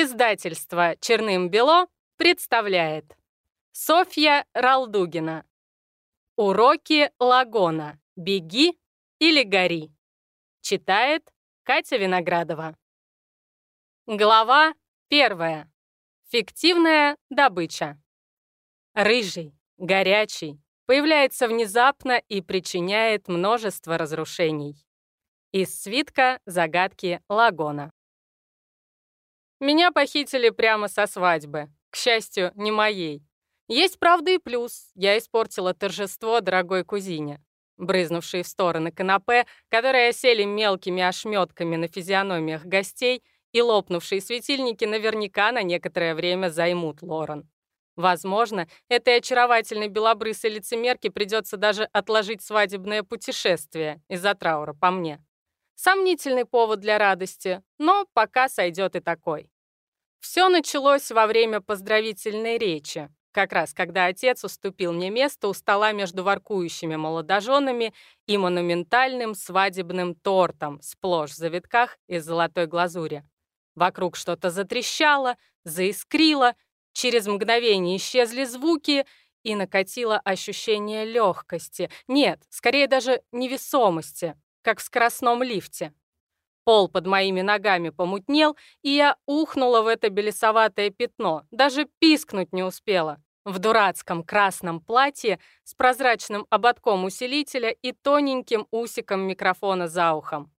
Издательство «Черным-бело» представляет. Софья Ралдугина. Уроки Лагона. «Беги или гори» Читает Катя Виноградова. Глава первая. Фиктивная добыча. Рыжий, горячий, появляется внезапно и причиняет множество разрушений. Из свитка «Загадки Лагона» Меня похитили прямо со свадьбы. К счастью, не моей. Есть, правда, и плюс. Я испортила торжество дорогой кузине. Брызнувшие в стороны канапе, которые осели мелкими ошметками на физиономиях гостей, и лопнувшие светильники наверняка на некоторое время займут Лорен. Возможно, этой очаровательной белобрысой лицемерке придется даже отложить свадебное путешествие из-за траура по мне. Сомнительный повод для радости, но пока сойдет и такой. Все началось во время поздравительной речи, как раз когда отец уступил мне место у стола между воркующими молодоженами и монументальным свадебным тортом, сплошь в завитках из золотой глазури. Вокруг что-то затрещало, заискрило, через мгновение исчезли звуки и накатило ощущение легкости, нет, скорее даже невесомости, как в скоростном лифте. Пол под моими ногами помутнел, и я ухнула в это белесоватое пятно, даже пискнуть не успела. В дурацком красном платье с прозрачным ободком усилителя и тоненьким усиком микрофона за ухом.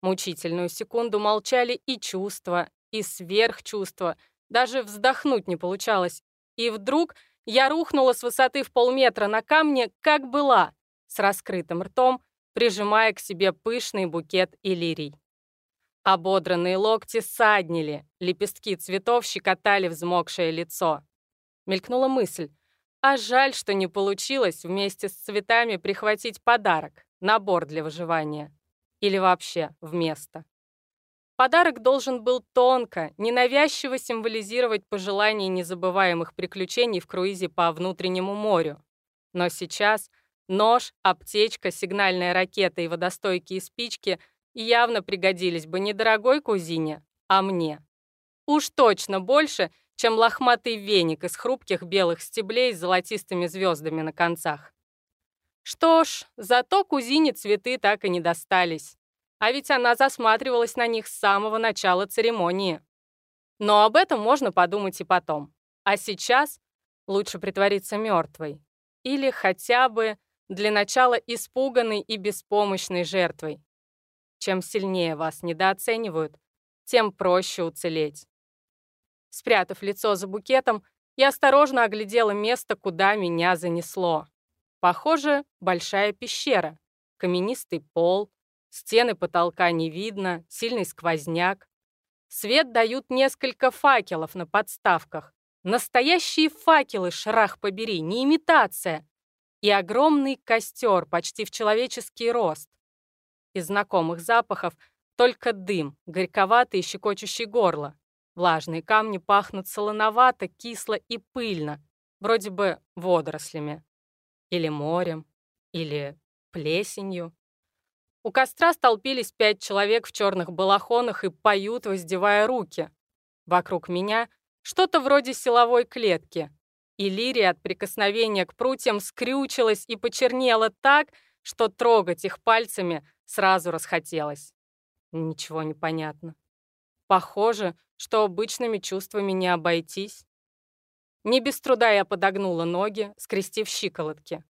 Мучительную секунду молчали и чувства, и сверхчувства. Даже вздохнуть не получалось. И вдруг я рухнула с высоты в полметра на камне, как была, с раскрытым ртом, прижимая к себе пышный букет илирий. Ободранные локти саднили, лепестки цветов щекотали взмокшее лицо. Мелькнула мысль, а жаль, что не получилось вместе с цветами прихватить подарок, набор для выживания. Или вообще вместо. Подарок должен был тонко, ненавязчиво символизировать пожелание незабываемых приключений в круизе по внутреннему морю. Но сейчас — Нож, аптечка, сигнальная ракета и водостойкие спички явно пригодились бы не дорогой кузине, а мне. Уж точно больше, чем лохматый веник из хрупких белых стеблей с золотистыми звездами на концах. Что ж, зато кузине цветы так и не достались. А ведь она засматривалась на них с самого начала церемонии. Но об этом можно подумать и потом. А сейчас лучше притвориться мертвой. Или хотя бы для начала испуганной и беспомощной жертвой. Чем сильнее вас недооценивают, тем проще уцелеть. Спрятав лицо за букетом, я осторожно оглядела место, куда меня занесло. Похоже, большая пещера, каменистый пол, стены потолка не видно, сильный сквозняк. Свет дают несколько факелов на подставках. Настоящие факелы, шрах побери, не имитация и огромный костер почти в человеческий рост. Из знакомых запахов только дым, горьковатый и щекочущий горло. Влажные камни пахнут солоновато, кисло и пыльно, вроде бы водорослями. Или морем, или плесенью. У костра столпились пять человек в черных балахонах и поют, воздевая руки. Вокруг меня что-то вроде силовой клетки, и Лирия от прикосновения к прутьям скрючилась и почернела так, что трогать их пальцами сразу расхотелось. Ничего не понятно. Похоже, что обычными чувствами не обойтись. Не без труда я подогнула ноги, скрестив щиколотки.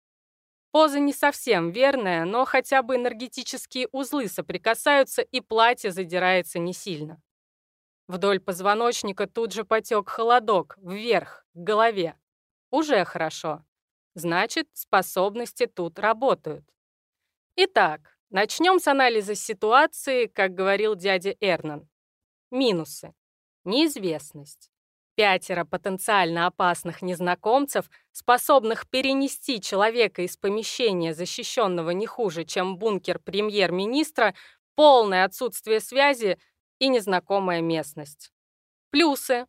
Поза не совсем верная, но хотя бы энергетические узлы соприкасаются, и платье задирается не сильно. Вдоль позвоночника тут же потек холодок, вверх, к голове. Уже хорошо. Значит, способности тут работают. Итак, начнем с анализа ситуации, как говорил дядя Эрнан. Минусы. Неизвестность. Пятеро потенциально опасных незнакомцев, способных перенести человека из помещения, защищенного не хуже, чем бункер премьер-министра, полное отсутствие связи и незнакомая местность. Плюсы.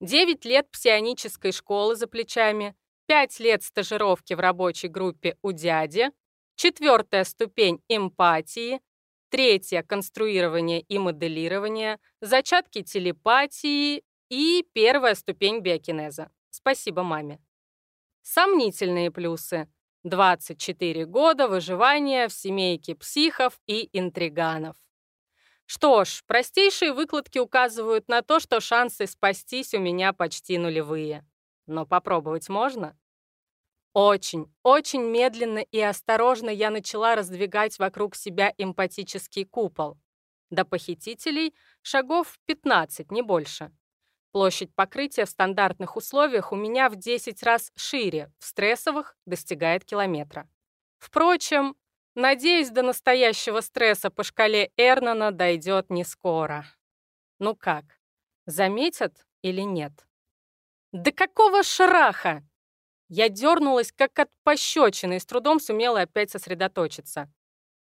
9 лет псионической школы за плечами, 5 лет стажировки в рабочей группе у дяди, четвертая ступень эмпатии, третья — конструирование и моделирование, зачатки телепатии и первая ступень биокинеза. Спасибо маме. Сомнительные плюсы. 24 года выживания в семейке психов и интриганов. Что ж, простейшие выкладки указывают на то, что шансы спастись у меня почти нулевые. Но попробовать можно? Очень, очень медленно и осторожно я начала раздвигать вокруг себя эмпатический купол. До похитителей шагов 15, не больше. Площадь покрытия в стандартных условиях у меня в 10 раз шире, в стрессовых достигает километра. Впрочем, надеюсь, до настоящего стресса по шкале Эрнана дойдет не скоро. Ну как, заметят или нет? Да какого шраха? Я дернулась, как от пощечины, и с трудом сумела опять сосредоточиться.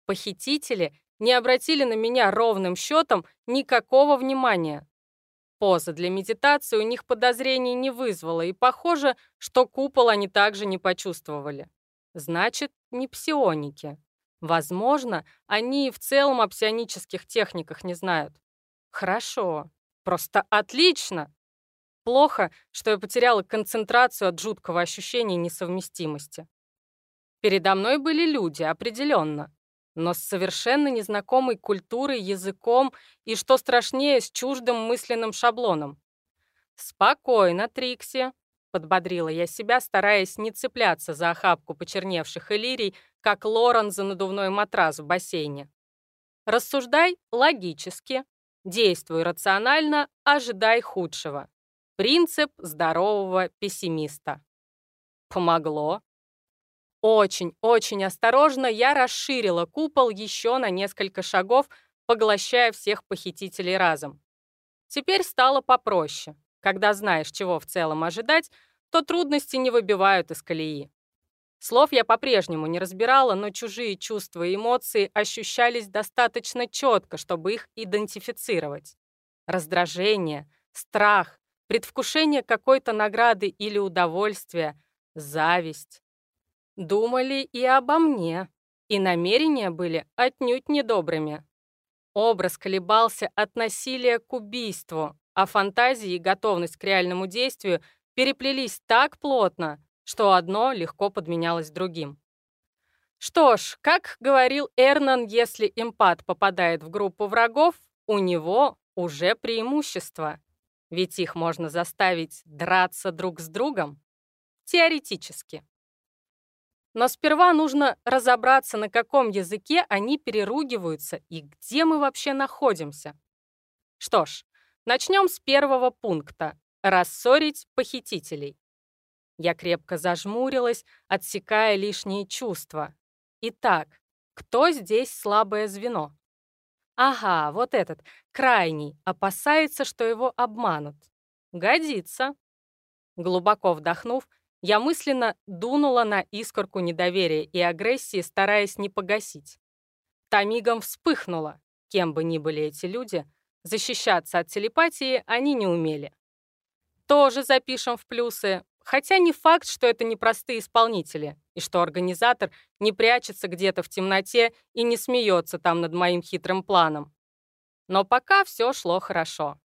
Похитители не обратили на меня ровным счетом никакого внимания. Поза для медитации у них подозрений не вызвала, и похоже, что купол они также не почувствовали. Значит, не псионики. Возможно, они и в целом о псионических техниках не знают. Хорошо. Просто отлично. Плохо, что я потеряла концентрацию от жуткого ощущения несовместимости. Передо мной были люди, определенно но с совершенно незнакомой культурой, языком и, что страшнее, с чуждым мысленным шаблоном. «Спокойно, Трикси», — подбодрила я себя, стараясь не цепляться за охапку почерневших элирий, как Лорен за надувной матрас в бассейне. «Рассуждай логически, действуй рационально, ожидай худшего. Принцип здорового пессимиста». Помогло. Очень-очень осторожно я расширила купол еще на несколько шагов, поглощая всех похитителей разом. Теперь стало попроще. Когда знаешь, чего в целом ожидать, то трудности не выбивают из колеи. Слов я по-прежнему не разбирала, но чужие чувства и эмоции ощущались достаточно четко, чтобы их идентифицировать. Раздражение, страх, предвкушение какой-то награды или удовольствия, зависть, Думали и обо мне, и намерения были отнюдь недобрыми. Образ колебался от насилия к убийству, а фантазии и готовность к реальному действию переплелись так плотно, что одно легко подменялось другим. Что ж, как говорил Эрнан, если импат попадает в группу врагов, у него уже преимущество. Ведь их можно заставить драться друг с другом. Теоретически. Но сперва нужно разобраться, на каком языке они переругиваются и где мы вообще находимся. Что ж, начнем с первого пункта — рассорить похитителей. Я крепко зажмурилась, отсекая лишние чувства. Итак, кто здесь слабое звено? Ага, вот этот, крайний, опасается, что его обманут. Годится. Глубоко вдохнув, я мысленно дунула на искорку недоверия и агрессии, стараясь не погасить. Та мигом вспыхнула. Кем бы ни были эти люди, защищаться от телепатии они не умели. Тоже запишем в плюсы, хотя не факт, что это непростые исполнители, и что организатор не прячется где-то в темноте и не смеется там над моим хитрым планом. Но пока все шло хорошо.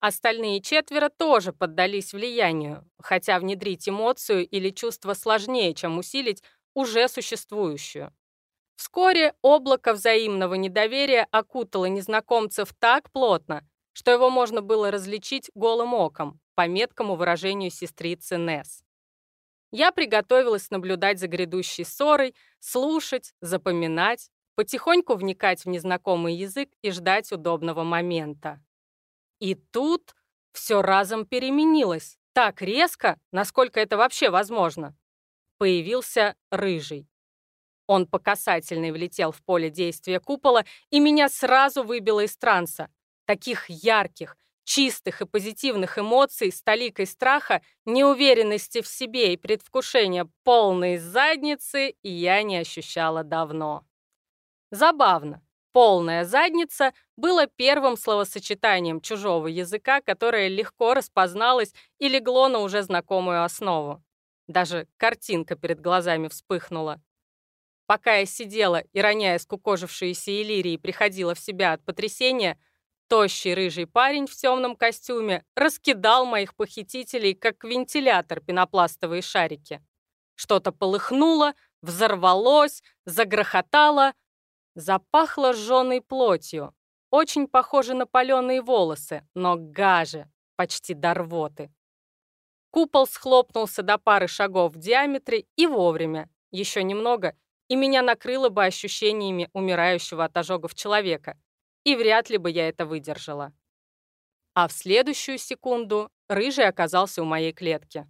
Остальные четверо тоже поддались влиянию, хотя внедрить эмоцию или чувство сложнее, чем усилить уже существующую. Вскоре облако взаимного недоверия окутало незнакомцев так плотно, что его можно было различить голым оком, по меткому выражению сестрицы Несс. Я приготовилась наблюдать за грядущей ссорой, слушать, запоминать, потихоньку вникать в незнакомый язык и ждать удобного момента. И тут все разом переменилось. Так резко, насколько это вообще возможно. Появился рыжий. Он по касательной влетел в поле действия купола, и меня сразу выбило из транса. Таких ярких, чистых и позитивных эмоций с толикой страха, неуверенности в себе и предвкушения полной задницы я не ощущала давно. Забавно. «Полная задница» было первым словосочетанием чужого языка, которое легко распозналось и легло на уже знакомую основу. Даже картинка перед глазами вспыхнула. Пока я сидела и, роняя скукожившиеся Иллирии, приходила в себя от потрясения, Тощий рыжий парень в темном костюме раскидал моих похитителей, как вентилятор пенопластовые шарики. Что-то полыхнуло, взорвалось, загрохотало, запахло сжёной плотью. Очень похоже на паленые волосы, но гаже, почти до рвоты. Купол схлопнулся до пары шагов в диаметре и вовремя. Еще немного, и меня накрыло бы ощущениями умирающего от ожогов человека. И вряд ли бы я это выдержала. А в следующую секунду Рыжий оказался у моей клетки.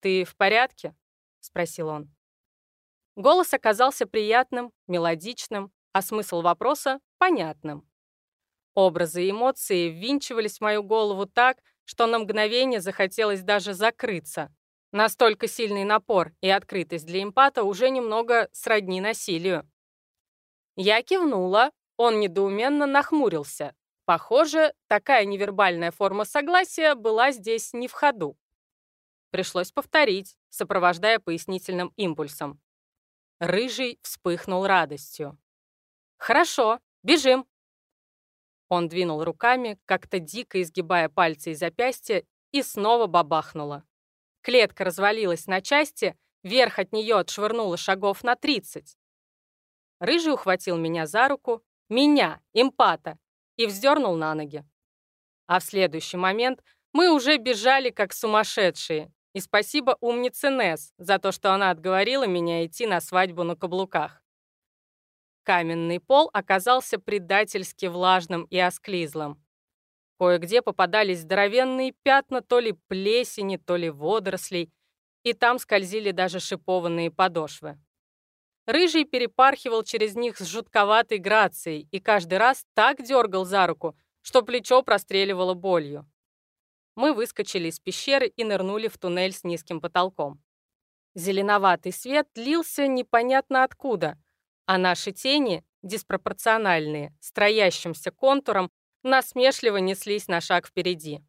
«Ты в порядке?» — спросил он. Голос оказался приятным, мелодичным, а смысл вопроса — понятным. Образы и эмоции ввинчивались в мою голову так, что на мгновение захотелось даже закрыться. Настолько сильный напор и открытость для эмпата уже немного сродни насилию. Я кивнула, он недоуменно нахмурился. Похоже, такая невербальная форма согласия была здесь не в ходу. Пришлось повторить, сопровождая пояснительным импульсом. Рыжий вспыхнул радостью. «Хорошо, бежим!» Он двинул руками, как-то дико изгибая пальцы и запястья, и снова бабахнуло. Клетка развалилась на части, верх от нее отшвырнула шагов на 30. Рыжий ухватил меня за руку, меня, импата, и вздернул на ноги. А в следующий момент мы уже бежали как сумасшедшие. И спасибо умнице Несс за то, что она отговорила меня идти на свадьбу на каблуках. Каменный пол оказался предательски влажным и осклизлым. Кое-где попадались здоровенные пятна то ли плесени, то ли водорослей, и там скользили даже шипованные подошвы. Рыжий перепархивал через них с жутковатой грацией и каждый раз так дергал за руку, что плечо простреливало болью. Мы выскочили из пещеры и нырнули в туннель с низким потолком. Зеленоватый свет лился непонятно откуда, а наши тени, диспропорциональные, строящимся контуром, насмешливо неслись на шаг впереди.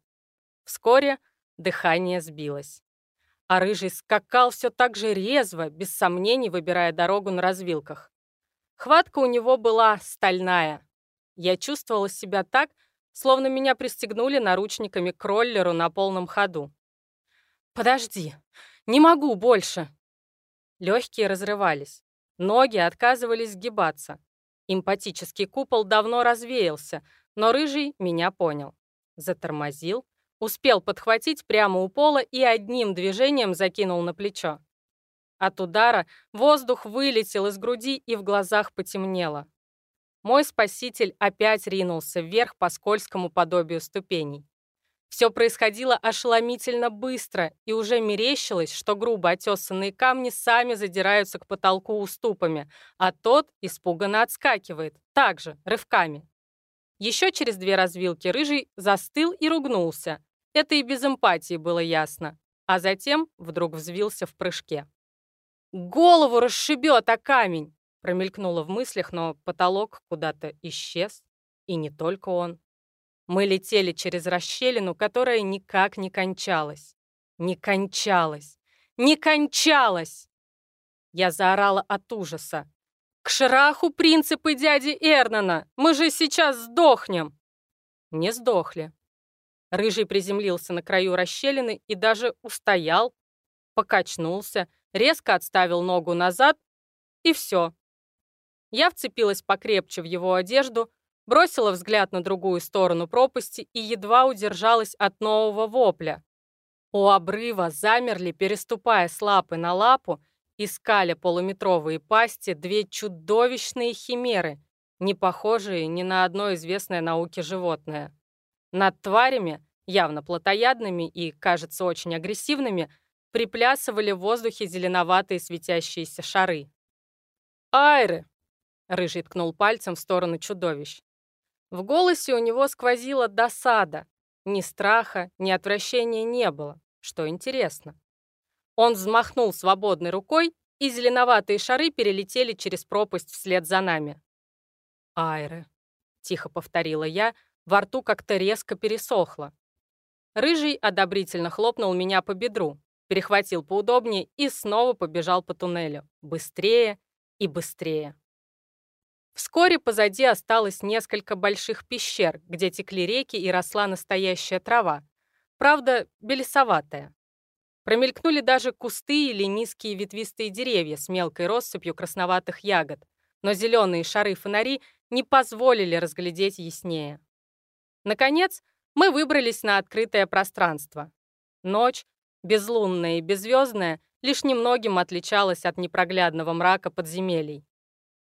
Вскоре дыхание сбилось. А рыжий скакал все так же резво, без сомнений выбирая дорогу на развилках. Хватка у него была стальная. Я чувствовала себя так, словно меня пристегнули наручниками к роллеру на полном ходу. «Подожди, не могу больше!» Легкие разрывались. Ноги отказывались сгибаться. Эмпатический купол давно развеялся, но рыжий меня понял. Затормозил, успел подхватить прямо у пола и одним движением закинул на плечо. От удара воздух вылетел из груди и в глазах потемнело. Мой спаситель опять ринулся вверх по скользкому подобию ступеней. Все происходило ошеломительно быстро, и уже мерещилось, что грубо отесанные камни сами задираются к потолку уступами, а тот испуганно отскакивает, также, рывками. Еще через две развилки рыжий застыл и ругнулся. Это и без эмпатии было ясно. А затем вдруг взвился в прыжке. «Голову расшибет, а камень!» промелькнуло в мыслях, но потолок куда-то исчез. И не только он. Мы летели через расщелину, которая никак не кончалась. Не кончалась! Не кончалась! Я заорала от ужаса. «К шраху принципы дяди Эрнана! Мы же сейчас сдохнем!» Не сдохли. Рыжий приземлился на краю расщелины и даже устоял, покачнулся, резко отставил ногу назад, и все. Я вцепилась покрепче в его одежду, бросила взгляд на другую сторону пропасти и едва удержалась от нового вопля. У обрыва замерли, переступая с лапы на лапу, искали полуметровые пасти две чудовищные химеры, не похожие ни на одно известное науке животное. Над тварями, явно плотоядными и, кажется, очень агрессивными, приплясывали в воздухе зеленоватые светящиеся шары. «Айры!» — Рыжий ткнул пальцем в сторону чудовищ. В голосе у него сквозила досада. Ни страха, ни отвращения не было, что интересно. Он взмахнул свободной рукой, и зеленоватые шары перелетели через пропасть вслед за нами. «Айры», — тихо повторила я, во рту как-то резко пересохло. Рыжий одобрительно хлопнул меня по бедру, перехватил поудобнее и снова побежал по туннелю. Быстрее и быстрее. Вскоре позади осталось несколько больших пещер, где текли реки и росла настоящая трава. Правда, белесоватая. Промелькнули даже кусты или низкие ветвистые деревья с мелкой россыпью красноватых ягод, но зеленые шары-фонари не позволили разглядеть яснее. Наконец, мы выбрались на открытое пространство. Ночь, безлунная и беззвездная, лишь немногим отличалась от непроглядного мрака подземелий.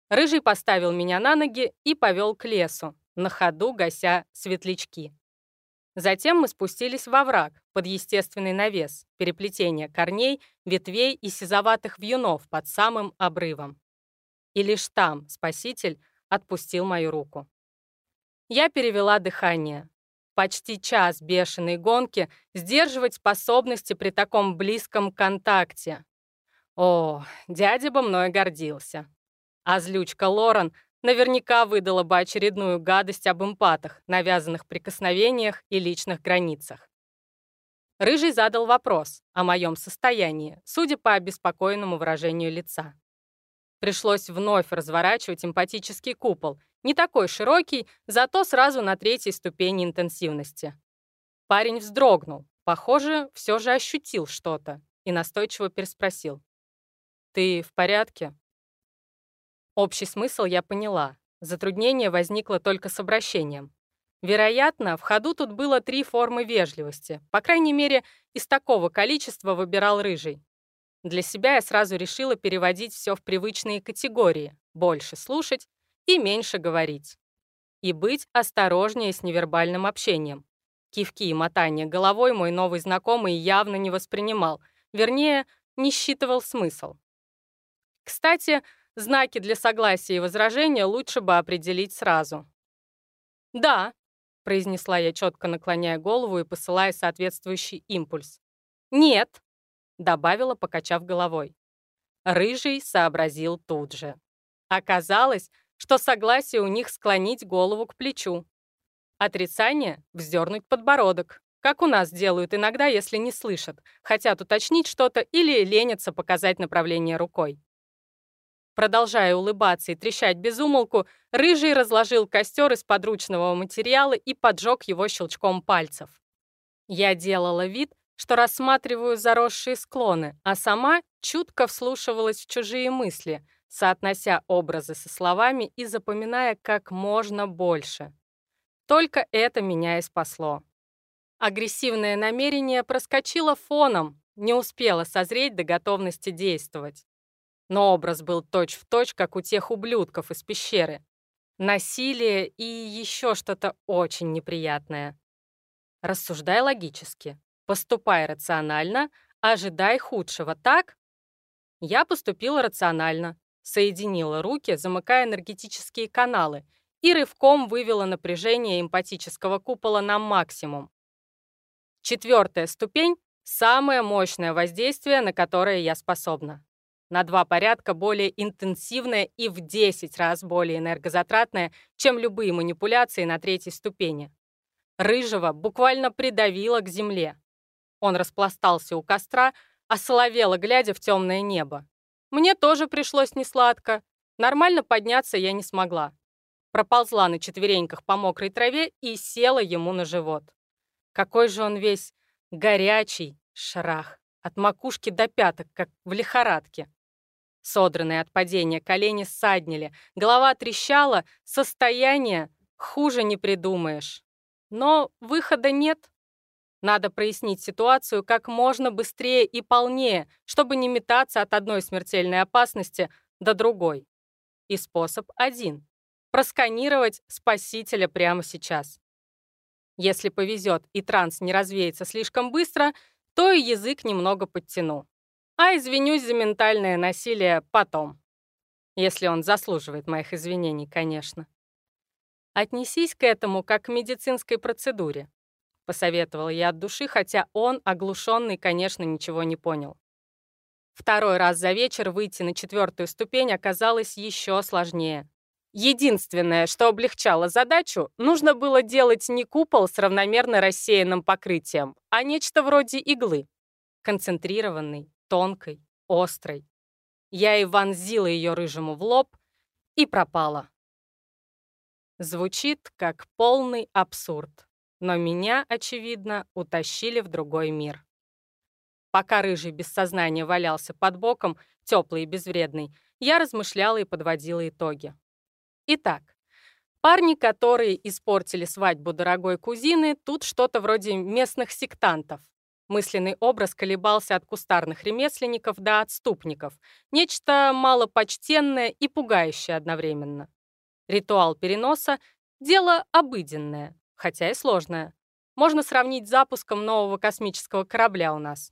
Рыжий поставил меня на ноги и повел к лесу, на ходу гася светлячки. Затем мы спустились во враг, под естественный навес, переплетение корней, ветвей и сизоватых вьюнов под самым обрывом. И лишь там спаситель отпустил мою руку. Я перевела дыхание. Почти час бешеной гонки сдерживать способности при таком близком контакте. О, дядя бы мной гордился. А злючка Лорен наверняка выдала бы очередную гадость об эмпатах, навязанных прикосновениях и личных границах. Рыжий задал вопрос о моем состоянии, судя по обеспокоенному выражению лица. Пришлось вновь разворачивать эмпатический купол, не такой широкий, зато сразу на третьей ступени интенсивности. Парень вздрогнул, похоже, все же ощутил что-то, и настойчиво переспросил. «Ты в порядке?» Общий смысл я поняла. Затруднение возникло только с обращением. Вероятно, в ходу тут было три формы вежливости. По крайней мере, из такого количества выбирал рыжий. Для себя я сразу решила переводить все в привычные категории. Больше слушать и меньше говорить. И быть осторожнее с невербальным общением. Кивки и мотания головой мой новый знакомый явно не воспринимал, вернее, не считывал смысл. Кстати, Знаки для согласия и возражения лучше бы определить сразу. «Да», — произнесла я, четко наклоняя голову и посылая соответствующий импульс. «Нет», — добавила, покачав головой. Рыжий сообразил тут же. Оказалось, что согласие у них склонить голову к плечу. Отрицание — вздернуть подбородок, как у нас делают иногда, если не слышат, хотят уточнить что-то или ленятся показать направление рукой. Продолжая улыбаться и трещать без умолку, Рыжий разложил костер из подручного материала и поджег его щелчком пальцев. Я делала вид, что рассматриваю заросшие склоны, а сама чутко вслушивалась в чужие мысли, соотнося образы со словами и запоминая как можно больше. Только это меня и спасло. Агрессивное намерение проскочило фоном, не успело созреть до готовности действовать. Но образ был точь-в-точь, точь, как у тех ублюдков из пещеры. Насилие и еще что-то очень неприятное. Рассуждай логически, поступай рационально, ожидай худшего, так? Я поступила рационально, соединила руки, замыкая энергетические каналы, и рывком вывела напряжение эмпатического купола на максимум. Четвертая ступень — самое мощное воздействие, на которое я способна на два порядка более интенсивная и в 10 раз более энергозатратная, чем любые манипуляции на третьей ступени. Рыжего буквально придавило к земле. Он распластался у костра, осоловело, глядя в темное небо. Мне тоже пришлось несладко. Нормально подняться я не смогла. Проползла на четвереньках по мокрой траве и села ему на живот. Какой же он весь горячий, шрах, от макушки до пяток, как в лихорадке. Содранные от падения колени ссаднили, голова трещала, состояние хуже не придумаешь. Но выхода нет. Надо прояснить ситуацию как можно быстрее и полнее, чтобы не метаться от одной смертельной опасности до другой. И способ один — просканировать спасителя прямо сейчас. Если повезет и транс не развеется слишком быстро, то и язык немного подтяну а извинюсь за ментальное насилие потом. Если он заслуживает моих извинений, конечно. Отнесись к этому как к медицинской процедуре, посоветовал я от души, хотя он, оглушенный, конечно, ничего не понял. Второй раз за вечер выйти на четвертую ступень оказалось еще сложнее. Единственное, что облегчало задачу, нужно было делать не купол с равномерно рассеянным покрытием, а нечто вроде иглы. Концентрированный, тонкой, острой. Я и вонзила ее рыжему в лоб и пропала. Звучит как полный абсурд, но меня, очевидно, утащили в другой мир. Пока рыжий без сознания валялся под боком, теплый и безвредный, я размышляла и подводила итоги. Итак, парни, которые испортили свадьбу дорогой кузины, тут что-то вроде местных сектантов. Мысленный образ колебался от кустарных ремесленников до отступников. Нечто малопочтенное и пугающее одновременно. Ритуал переноса — дело обыденное, хотя и сложное. Можно сравнить с запуском нового космического корабля у нас.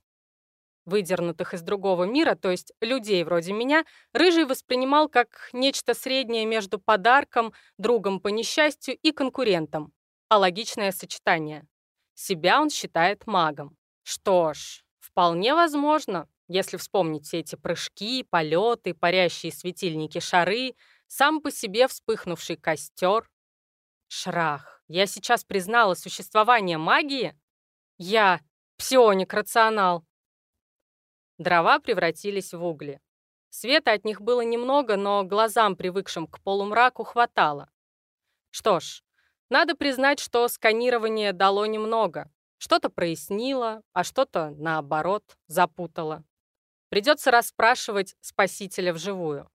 Выдернутых из другого мира, то есть людей вроде меня, Рыжий воспринимал как нечто среднее между подарком, другом по несчастью и конкурентом. А логичное сочетание. Себя он считает магом. Что ж, вполне возможно, если вспомнить все эти прыжки, полеты, парящие светильники шары, сам по себе вспыхнувший костер. Шрах, я сейчас признала существование магии? Я псионик-рационал. Дрова превратились в угли. Света от них было немного, но глазам, привыкшим к полумраку, хватало. Что ж, надо признать, что сканирование дало немного. Что-то прояснило, а что-то, наоборот, запутало. Придется расспрашивать спасителя вживую.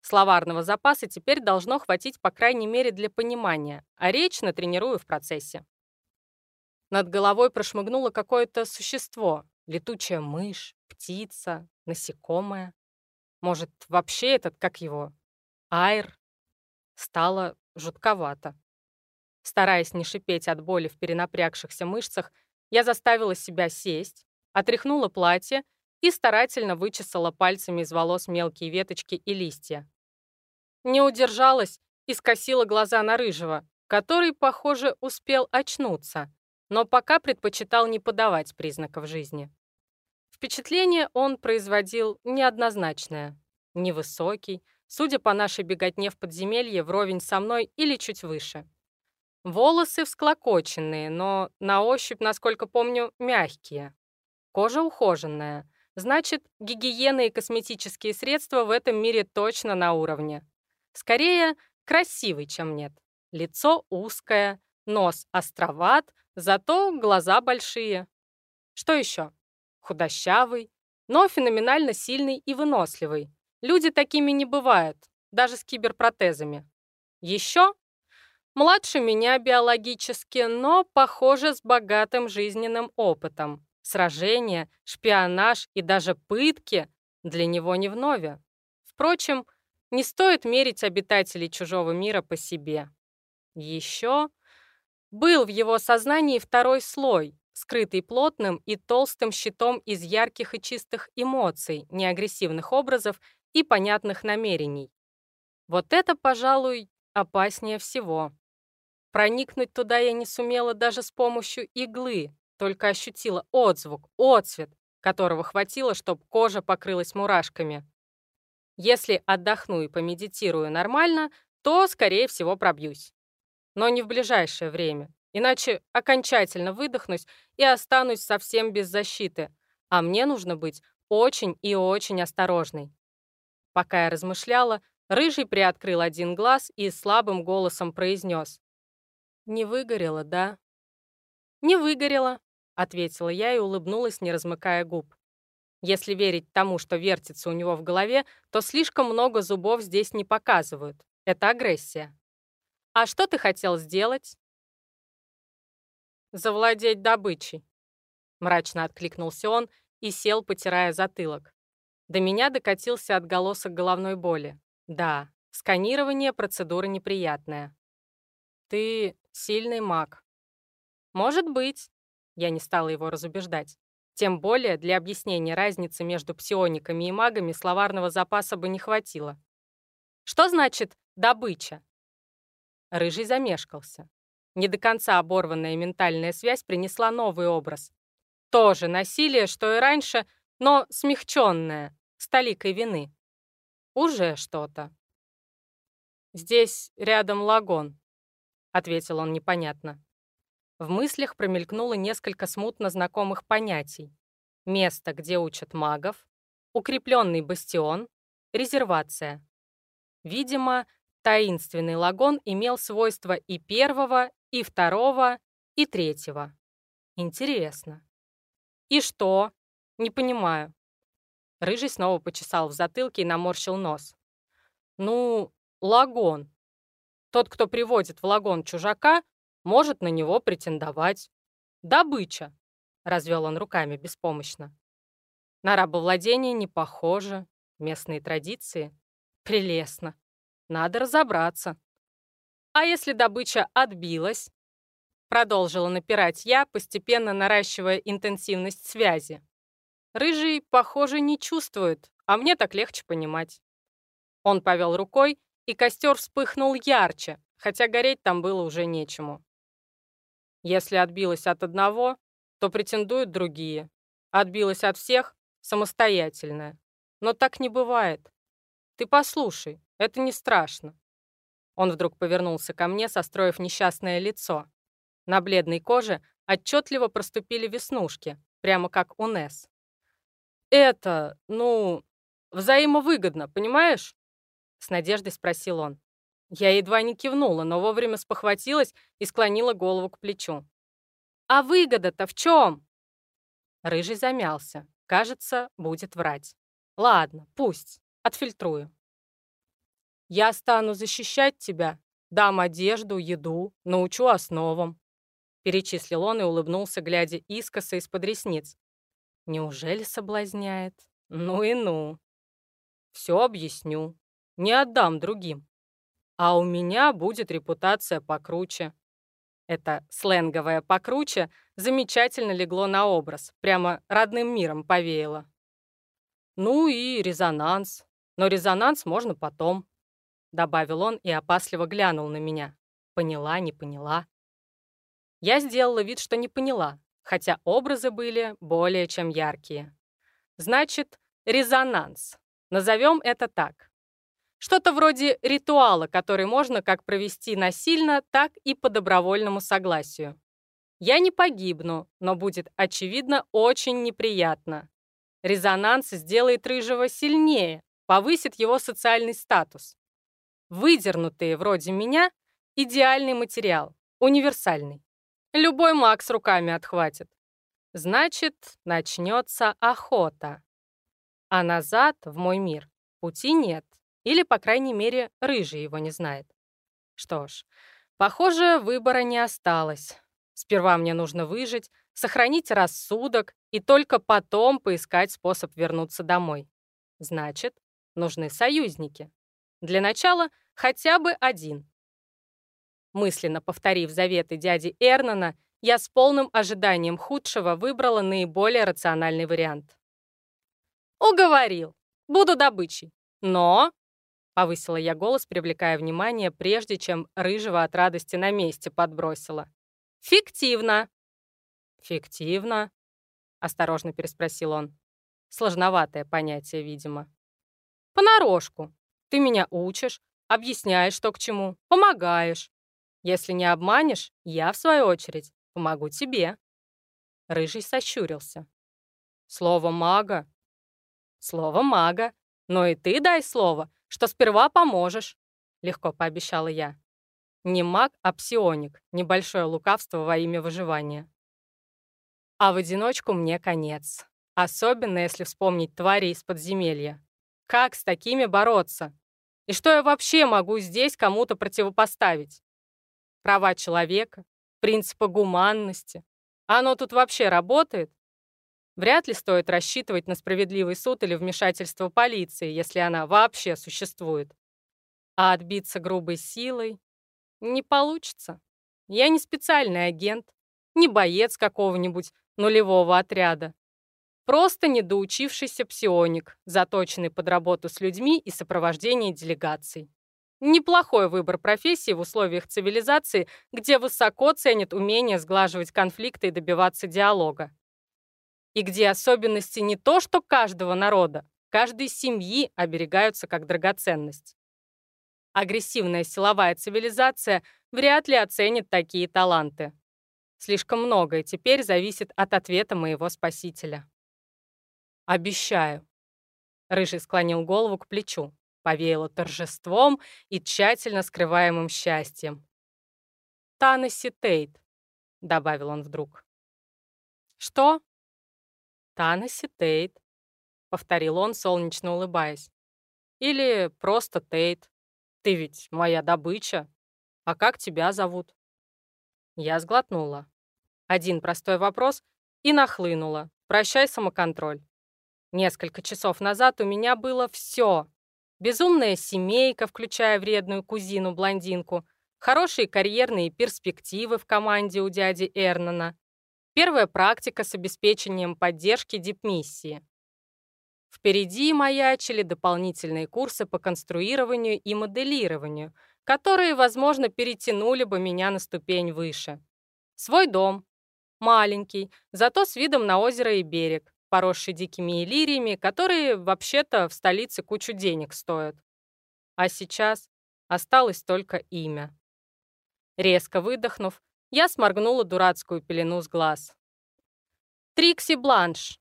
Словарного запаса теперь должно хватить, по крайней мере, для понимания, а речь натренирую в процессе. Над головой прошмыгнуло какое-то существо. Летучая мышь, птица, насекомое. Может, вообще этот, как его, айр? Стало жутковато. Стараясь не шипеть от боли в перенапрягшихся мышцах, я заставила себя сесть, отряхнула платье и старательно вычесала пальцами из волос мелкие веточки и листья. Не удержалась и скосила глаза на Рыжего, который, похоже, успел очнуться, но пока предпочитал не подавать признаков жизни. Впечатление он производил неоднозначное. Невысокий, судя по нашей беготне в подземелье, вровень со мной или чуть выше. Волосы всклокоченные, но на ощупь, насколько помню, мягкие. Кожа ухоженная. Значит, гигиена и косметические средства в этом мире точно на уровне. Скорее, красивый, чем нет. Лицо узкое, нос островат, зато глаза большие. Что еще? Худощавый, но феноменально сильный и выносливый. Люди такими не бывают, даже с киберпротезами. Еще Младше меня биологически, но, похоже, с богатым жизненным опытом. Сражения, шпионаж и даже пытки для него не вновь. Впрочем, не стоит мерить обитателей чужого мира по себе. Еще был в его сознании второй слой, скрытый плотным и толстым щитом из ярких и чистых эмоций, неагрессивных образов и понятных намерений. Вот это, пожалуй, опаснее всего. Проникнуть туда я не сумела даже с помощью иглы, только ощутила отзвук, отцвет, которого хватило, чтобы кожа покрылась мурашками. Если отдохну и помедитирую нормально, то, скорее всего, пробьюсь. Но не в ближайшее время, иначе окончательно выдохнусь и останусь совсем без защиты, а мне нужно быть очень и очень осторожной. Пока я размышляла, Рыжий приоткрыл один глаз и слабым голосом произнес. «Не выгорело, да?» «Не выгорело», — ответила я и улыбнулась, не размыкая губ. Если верить тому, что вертится у него в голове, то слишком много зубов здесь не показывают. Это агрессия. «А что ты хотел сделать?» «Завладеть добычей», — мрачно откликнулся он и сел, потирая затылок. До меня докатился отголосок головной боли. Да, сканирование — процедура неприятная. «Ты сильный маг». «Может быть». Я не стала его разубеждать. Тем более для объяснения разницы между псиониками и магами словарного запаса бы не хватило. «Что значит «добыча»?» Рыжий замешкался. Не до конца оборванная ментальная связь принесла новый образ. Тоже насилие, что и раньше, но смягченное, с толикой вины. Уже что-то. Здесь рядом лагон ответил он непонятно. В мыслях промелькнуло несколько смутно знакомых понятий. Место, где учат магов, укрепленный бастион, резервация. Видимо, таинственный лагон имел свойства и первого, и второго, и третьего. Интересно. И что? Не понимаю. Рыжий снова почесал в затылке и наморщил нос. Ну, лагон. Тот, кто приводит в лагон чужака, может на него претендовать. Добыча, развел он руками беспомощно. На рабовладение не похоже. Местные традиции. Прелестно. Надо разобраться. А если добыча отбилась? Продолжила напирать я, постепенно наращивая интенсивность связи. Рыжий, похоже, не чувствует, а мне так легче понимать. Он повел рукой, и костер вспыхнул ярче, хотя гореть там было уже нечему. Если отбилась от одного, то претендуют другие. Отбилась от всех — самостоятельная. Но так не бывает. Ты послушай, это не страшно. Он вдруг повернулся ко мне, состроив несчастное лицо. На бледной коже отчетливо проступили веснушки, прямо как у Несс. «Это, ну, взаимовыгодно, понимаешь?» С надеждой спросил он. Я едва не кивнула, но вовремя спохватилась и склонила голову к плечу. «А выгода-то в чем?» Рыжий замялся. Кажется, будет врать. «Ладно, пусть. Отфильтрую». «Я стану защищать тебя, дам одежду, еду, научу основам», перечислил он и улыбнулся, глядя искоса из-под ресниц. Неужели соблазняет? Ну и ну. Все объясню. Не отдам другим. А у меня будет репутация покруче. Это сленговое «покруче» замечательно легло на образ, прямо родным миром повеяло. Ну и резонанс. Но резонанс можно потом, добавил он и опасливо глянул на меня. Поняла, не поняла. Я сделала вид, что не поняла, хотя образы были более чем яркие. Значит, резонанс. Назовем это так. Что-то вроде ритуала, который можно как провести насильно, так и по добровольному согласию. Я не погибну, но будет, очевидно, очень неприятно. Резонанс сделает Рыжего сильнее, повысит его социальный статус. Выдернутые, вроде меня, идеальный материал, универсальный. Любой маг с руками отхватит. Значит, начнется охота. А назад, в мой мир, пути нет. Или, по крайней мере, рыжий его не знает. Что ж, похоже, выбора не осталось. Сперва мне нужно выжить, сохранить рассудок и только потом поискать способ вернуться домой. Значит, нужны союзники. Для начала хотя бы один. Мысленно повторив заветы дяди Эрнана, я с полным ожиданием худшего выбрала наиболее рациональный вариант. «Уговорил. Буду добычей. Но...» — повысила я голос, привлекая внимание, прежде чем рыжего от радости на месте подбросила. «Фиктивно». «Фиктивно?» — осторожно переспросил он. Сложноватое понятие, видимо. «Понарошку. Ты меня учишь, объясняешь, что к чему, помогаешь. Если не обманешь, я, в свою очередь, помогу тебе». Рыжий сощурился. «Слово мага?» «Слово мага. Но и ты дай слово, что сперва поможешь», — легко пообещала я. Не маг, а псионик. Небольшое лукавство во имя выживания. А в одиночку мне конец. Особенно, если вспомнить твари из подземелья. Как с такими бороться? И что я вообще могу здесь кому-то противопоставить? права человека, принципа гуманности. Оно тут вообще работает? Вряд ли стоит рассчитывать на справедливый суд или вмешательство полиции, если она вообще существует. А отбиться грубой силой не получится. Я не специальный агент, не боец какого-нибудь нулевого отряда. Просто недоучившийся псионик, заточенный под работу с людьми и сопровождение делегаций. Неплохой выбор профессии в условиях цивилизации, где высоко ценят умение сглаживать конфликты и добиваться диалога. И где особенности не то, что каждого народа, каждой семьи оберегаются как драгоценность. Агрессивная силовая цивилизация вряд ли оценит такие таланты. Слишком многое теперь зависит от ответа моего спасителя. «Обещаю». Рыжий склонил голову к плечу, Повеяло торжеством и тщательно скрываемым счастьем. «Танесси Тейт», — добавил он вдруг. «Что?» «Танесси Тейт», — повторил он, солнечно улыбаясь. «Или просто Тейт. Ты ведь моя добыча. А как тебя зовут?» Я сглотнула. Один простой вопрос и нахлынула. Прощай, самоконтроль. Несколько часов назад у меня было все. Безумная семейка, включая вредную кузину-блондинку, хорошие карьерные перспективы в команде у дяди Эрнана, первая практика с обеспечением поддержки дипмиссии. Впереди маячили дополнительные курсы по конструированию и моделированию, которые, возможно, перетянули бы меня на ступень выше. Свой дом. Маленький, зато с видом на озеро и берег, поросший дикими лириями, которые, вообще-то, в столице кучу денег стоят. А сейчас осталось только имя. Резко выдохнув, я сморгнула дурацкую пелену с глаз. «Трикси Бланш!»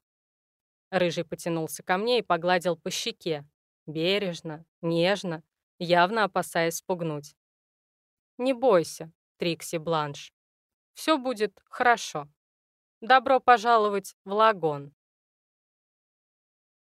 Рыжий потянулся ко мне и погладил по щеке. Бережно, нежно, явно опасаясь спугнуть. «Не бойся, Трикси Бланш. Все будет хорошо. Добро пожаловать в Лагон».